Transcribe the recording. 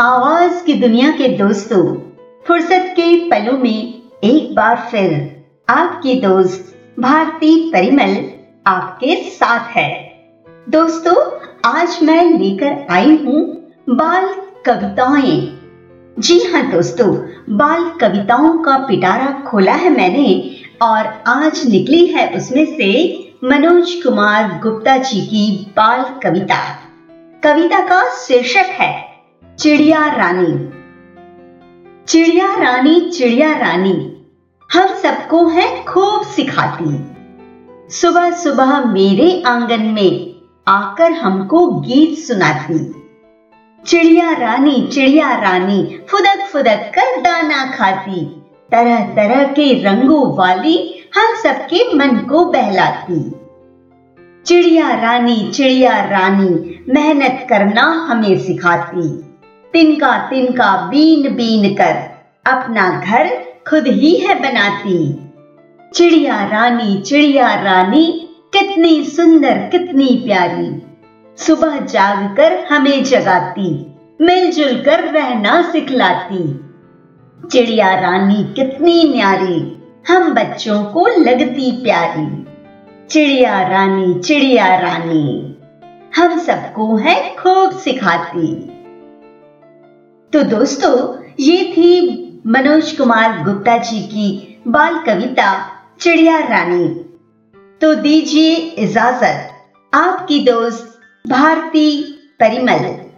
आवाज़ की दुनिया के दोस्तों, फुर्सत के पलों में एक बार फिर आपकी दोस्त भारती परिमल आपके साथ है। दोस्तों, आज मैं लेकर आई हूँ बाल कविताएँ। जी हाँ दोस्तों, बाल कविताओं का पिटारा खोला है मैंने और आज निकली है उसमें से मनोज कुमार गुप्ता जी की बाल कविता। कविता का शीर्षक है चिड़िया रानी। चिड़िया रानी चिड़िया रानी, हम सबको है खूब सिखाती। सुबह सुबह मेरे आँगन में आकर हमको गीत सुनाती। चिड़िया रानी चिड़िया रानी फुदक फुदक कर दाना खाती। तरह तरह के रंगों वाली हम सबके मन को बहलाती। चिड़िया रानी चिड़िया रानी, मेहनत करना हमें सिखाती। तिनका तिनका बीन बीन कर, अपना घर खुद ही है बनाती। चिड़िया रानी चिड़िया रानी, कितनी सुंदर, कितनी प्यारी। सुबह जागकर हमें जगाती, मिलजुल कर रहना सिखलाती। चिड़िया रानी कितनी न्यारी, हम बच्चों को लगती प्यारी। चिड़िया रानी चिड़िया रानी, हम सबको है खूब सिखाती। तो दोस्तों, ये थी मनोज कुमार गुप्ता जी की बाल कविता चिड़िया रानी। तो दीजिए इजाज़त, आपकी दोस्त भारती परिमल।